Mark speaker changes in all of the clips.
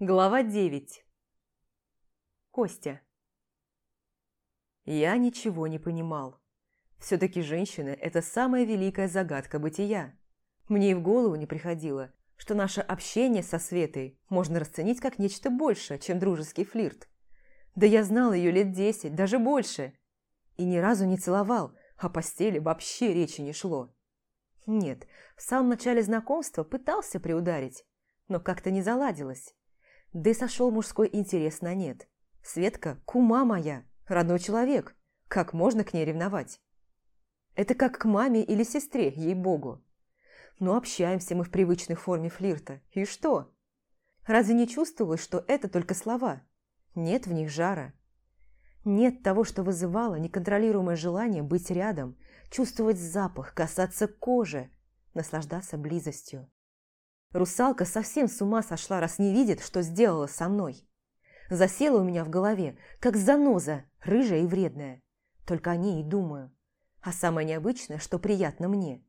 Speaker 1: Глава 9 Костя Я ничего не понимал. Все-таки женщины – это самая великая загадка бытия. Мне и в голову не приходило, что наше общение со Светой можно расценить как нечто большее, чем дружеский флирт. Да я знал ее лет десять, даже больше. И ни разу не целовал, о постели вообще речи не шло. Нет, в самом начале знакомства пытался приударить, но как-то не заладилось. Да и сошел мужской интерес на нет. Светка – кума моя, родной человек. Как можно к ней ревновать? Это как к маме или сестре, ей-богу. Но общаемся мы в привычной форме флирта. И что? Разве не чувствовалось, что это только слова? Нет в них жара. Нет того, что вызывало неконтролируемое желание быть рядом, чувствовать запах, касаться кожи, наслаждаться близостью. Русалка совсем с ума сошла, раз не видит, что сделала со мной. Засела у меня в голове, как заноза, рыжая и вредная. Только о ней и думаю. А самое необычное, что приятно мне.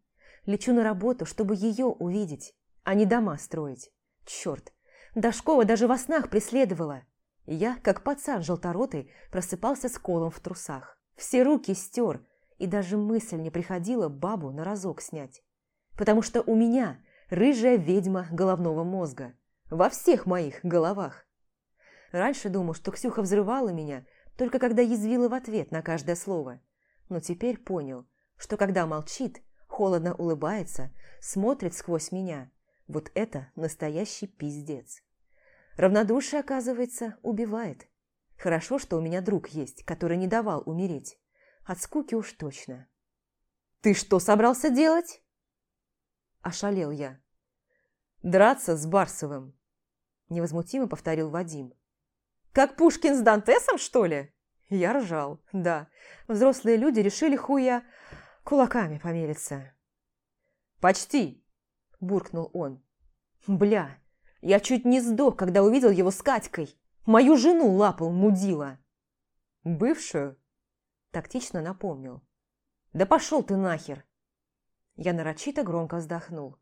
Speaker 1: Лечу на работу, чтобы ее увидеть, а не дома строить. Черт, Дашкова даже во снах преследовала. Я, как пацан желторотый, просыпался с колом в трусах. Все руки стер, и даже мысль не приходила бабу на разок снять. Потому что у меня рыжая ведьма головного мозга. Во всех моих головах. Раньше думал, что Ксюха взрывала меня, только когда язвила в ответ на каждое слово. Но теперь понял, что когда молчит, холодно улыбается, смотрит сквозь меня, вот это настоящий пиздец. Равнодушие, оказывается, убивает. Хорошо, что у меня друг есть, который не давал умереть. От скуки уж точно. «Ты что собрался делать?» Ошалел я. «Драться с Барсовым», – невозмутимо повторил Вадим. «Как Пушкин с Дантесом, что ли?» Я ржал, да. Взрослые люди решили хуя кулаками помериться. «Почти!» – буркнул он. «Бля, я чуть не сдох, когда увидел его с Катькой. Мою жену лапал мудила. Бывшую? Тактично напомнил. Да пошел ты нахер. Я нарочито громко вздохнул.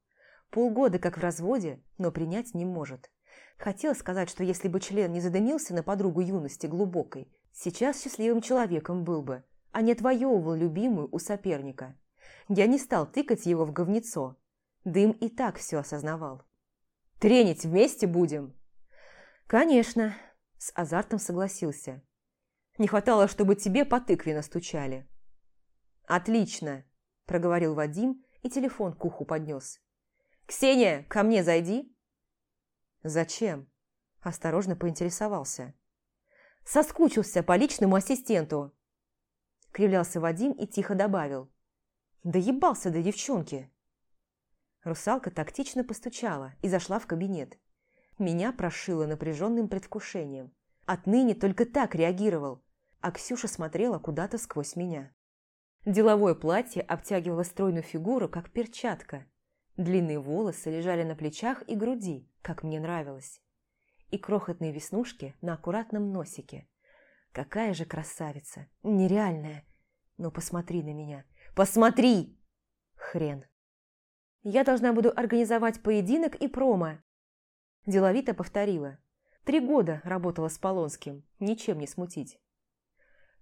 Speaker 1: Полгода как в разводе, но принять не может. Хотел сказать, что если бы член не задымился на подругу юности глубокой, сейчас счастливым человеком был бы, а не отвоевывал любимую у соперника. Я не стал тыкать его в говнецо. Дым и так все осознавал. Тренить вместе будем?» «Конечно», – с азартом согласился. «Не хватало, чтобы тебе по тыкве настучали». «Отлично», – проговорил Вадим и телефон к уху поднес. «Ксения, ко мне зайди». «Зачем?» – осторожно поинтересовался. «Соскучился по личному ассистенту», – кривлялся Вадим и тихо добавил. «Да ебался до девчонки». Русалка тактично постучала и зашла в кабинет. Меня прошило напряженным предвкушением. Отныне только так реагировал, а Ксюша смотрела куда-то сквозь меня. Деловое платье обтягивало стройную фигуру, как перчатка. Длинные волосы лежали на плечах и груди, как мне нравилось. И крохотные веснушки на аккуратном носике. Какая же красавица! Нереальная! Ну посмотри на меня! Посмотри! Хрен! Я должна буду организовать поединок и промо. Деловито повторила. Три года работала с Полонским, ничем не смутить.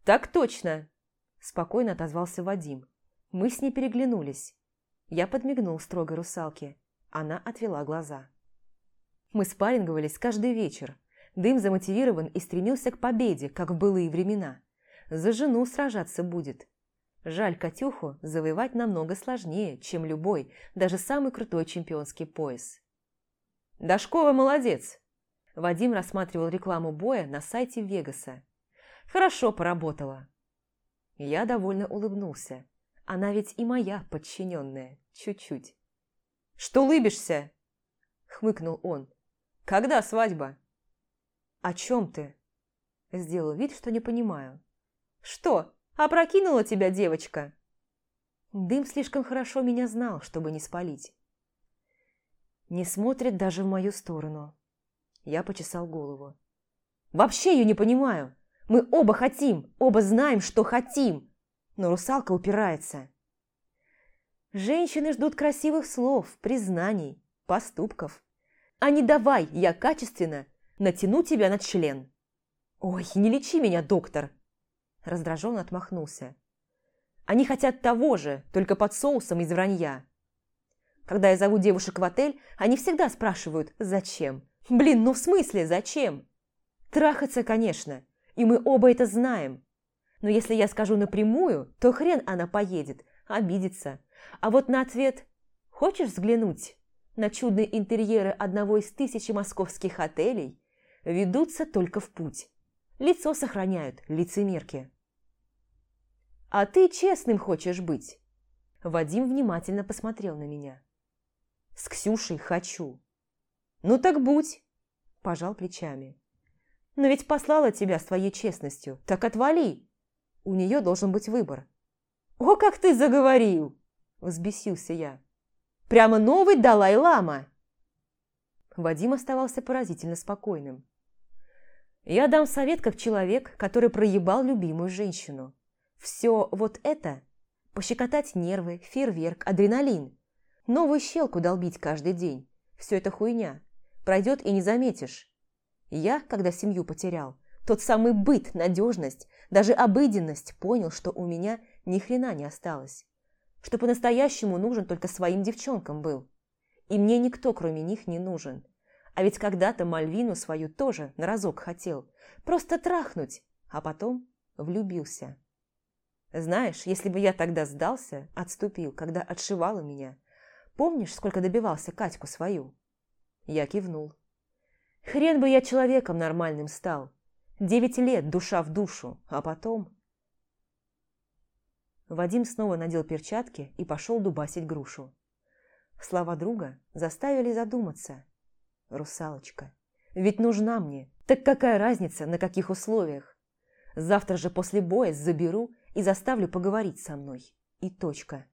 Speaker 1: «Так точно!» – спокойно отозвался Вадим. Мы с ней переглянулись. Я подмигнул строгой русалке. Она отвела глаза. Мы спарринговались каждый вечер. Дым замотивирован и стремился к победе, как в былые времена. За жену сражаться будет. Жаль, Катюху завоевать намного сложнее, чем любой, даже самый крутой чемпионский пояс. «Дашкова молодец!» Вадим рассматривал рекламу боя на сайте Вегаса. «Хорошо поработала». Я довольно улыбнулся. Она ведь и моя подчиненная, чуть-чуть. «Что улыбишься?» – хмыкнул он. «Когда свадьба?» «О чем ты?» Сделал вид, что не понимаю. «Что, Опрокинула тебя девочка!» Дым слишком хорошо меня знал, чтобы не спалить. Не смотрит даже в мою сторону. Я почесал голову. «Вообще ее не понимаю. Мы оба хотим, оба знаем, что хотим. Но русалка упирается. Женщины ждут красивых слов, признаний, поступков. А не давай, я качественно, натяну тебя на член. Ой, не лечи меня, доктор. Раздраженно отмахнулся. Они хотят того же, только под соусом из вранья. Когда я зову девушек в отель, они всегда спрашивают «Зачем?». Блин, ну в смысле «Зачем?». Трахаться, конечно, и мы оба это знаем. Но если я скажу напрямую, то хрен она поедет, обидится. А вот на ответ «Хочешь взглянуть?» на чудные интерьеры одного из тысячи московских отелей ведутся только в путь. Лицо сохраняют лицемерки. «А ты честным хочешь быть?» Вадим внимательно посмотрел на меня. «С Ксюшей хочу». «Ну так будь!» – пожал плечами. «Но ведь послала тебя с твоей честностью, так отвали!» У нее должен быть выбор. «О, как ты заговорил!» – взбесился я. «Прямо новый Далай-лама!» Вадим оставался поразительно спокойным. Я дам совет как человек, который проебал любимую женщину. Все вот это – пощекотать нервы, фейерверк, адреналин. Новую щелку долбить каждый день. Все это хуйня. Пройдет и не заметишь. Я, когда семью потерял, тот самый быт, надежность, даже обыденность, понял, что у меня ни хрена не осталось. Что по-настоящему нужен только своим девчонкам был. И мне никто, кроме них, не нужен. А ведь когда-то Мальвину свою тоже на разок хотел. Просто трахнуть, а потом влюбился. Знаешь, если бы я тогда сдался, отступил, когда отшивала меня. Помнишь, сколько добивался Катьку свою? Я кивнул. Хрен бы я человеком нормальным стал. Девять лет душа в душу, а потом... Вадим снова надел перчатки и пошел дубасить грушу. Слова друга заставили задуматься – русалочка. Ведь нужна мне. Так какая разница, на каких условиях? Завтра же после боя заберу и заставлю поговорить со мной. И точка.